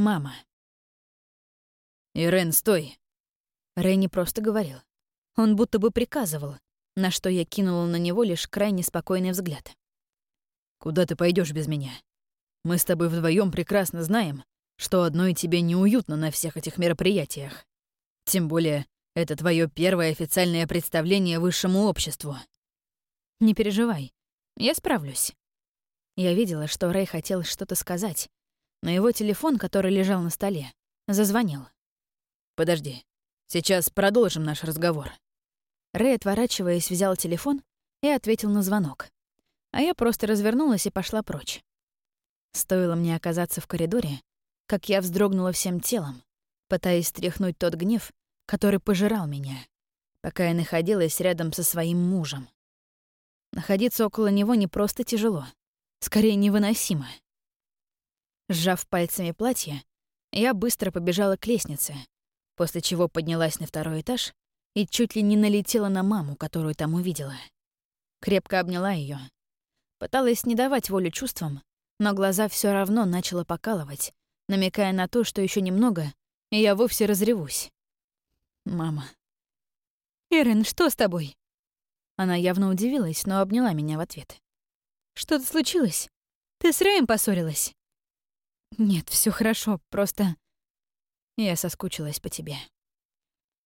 Мама. «Ирен, стой!» Рэй не просто говорил. Он будто бы приказывал, на что я кинула на него лишь крайне спокойный взгляд. «Куда ты пойдешь без меня? Мы с тобой вдвоем прекрасно знаем, что одной тебе неуютно на всех этих мероприятиях. Тем более, это твое первое официальное представление высшему обществу». «Не переживай, я справлюсь». Я видела, что Рэй хотел что-то сказать, но его телефон, который лежал на столе, зазвонил. «Подожди, сейчас продолжим наш разговор». Рэй, отворачиваясь, взял телефон и ответил на звонок. А я просто развернулась и пошла прочь. Стоило мне оказаться в коридоре, как я вздрогнула всем телом, пытаясь стряхнуть тот гнев, который пожирал меня, пока я находилась рядом со своим мужем. Находиться около него не просто тяжело, скорее невыносимо. Сжав пальцами платье, я быстро побежала к лестнице, после чего поднялась на второй этаж и чуть ли не налетела на маму, которую там увидела. Крепко обняла ее, Пыталась не давать волю чувствам, но глаза все равно начала покалывать, намекая на то, что еще немного, и я вовсе разревусь. Мама. «Эрен, что с тобой?» Она явно удивилась, но обняла меня в ответ. «Что-то случилось? Ты с Рэем поссорилась?» «Нет, все хорошо, просто...» Я соскучилась по тебе.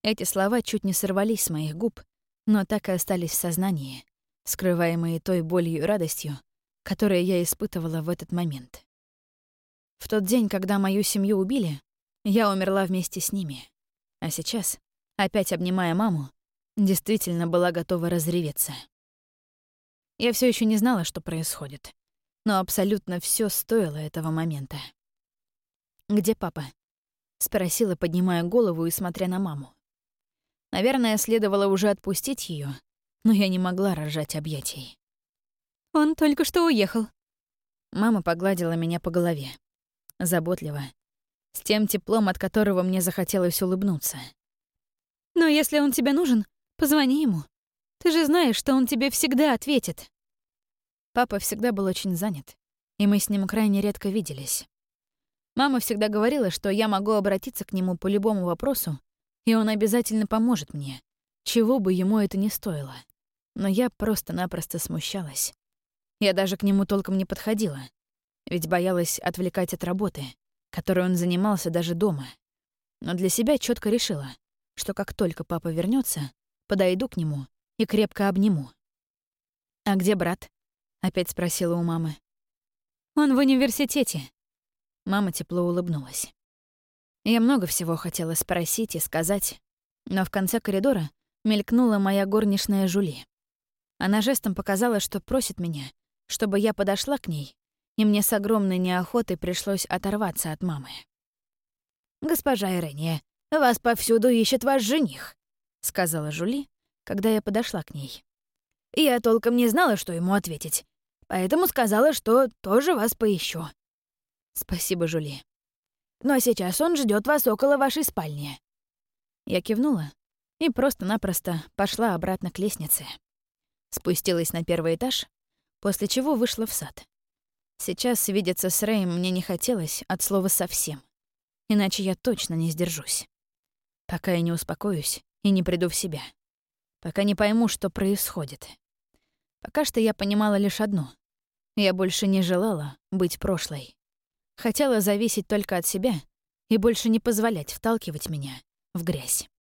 Эти слова чуть не сорвались с моих губ, но так и остались в сознании, скрываемые той болью и радостью, которые я испытывала в этот момент. В тот день, когда мою семью убили, я умерла вместе с ними. А сейчас, опять обнимая маму, действительно была готова разреветься. Я все еще не знала, что происходит, но абсолютно все стоило этого момента. «Где папа?» — спросила, поднимая голову и смотря на маму. Наверное, следовало уже отпустить ее, но я не могла разжать объятий. «Он только что уехал». Мама погладила меня по голове. Заботливо. С тем теплом, от которого мне захотелось улыбнуться. «Но если он тебе нужен, позвони ему. Ты же знаешь, что он тебе всегда ответит». Папа всегда был очень занят, и мы с ним крайне редко виделись. Мама всегда говорила, что я могу обратиться к нему по любому вопросу, и он обязательно поможет мне, чего бы ему это ни стоило. Но я просто-напросто смущалась. Я даже к нему толком не подходила, ведь боялась отвлекать от работы, которой он занимался даже дома. Но для себя четко решила, что как только папа вернется, подойду к нему и крепко обниму. «А где брат?» — опять спросила у мамы. «Он в университете», Мама тепло улыбнулась. Я много всего хотела спросить и сказать, но в конце коридора мелькнула моя горничная Жули. Она жестом показала, что просит меня, чтобы я подошла к ней, и мне с огромной неохотой пришлось оторваться от мамы. «Госпожа Ирэния, вас повсюду ищет ваш жених», — сказала Жули, когда я подошла к ней. «Я толком не знала, что ему ответить, поэтому сказала, что тоже вас поищу. «Спасибо, Жули. Но сейчас он ждет вас около вашей спальни». Я кивнула и просто-напросто пошла обратно к лестнице. Спустилась на первый этаж, после чего вышла в сад. Сейчас видеться с Рэем мне не хотелось от слова «совсем», иначе я точно не сдержусь. Пока я не успокоюсь и не приду в себя. Пока не пойму, что происходит. Пока что я понимала лишь одно. Я больше не желала быть прошлой. Хотела зависеть только от себя и больше не позволять вталкивать меня в грязь.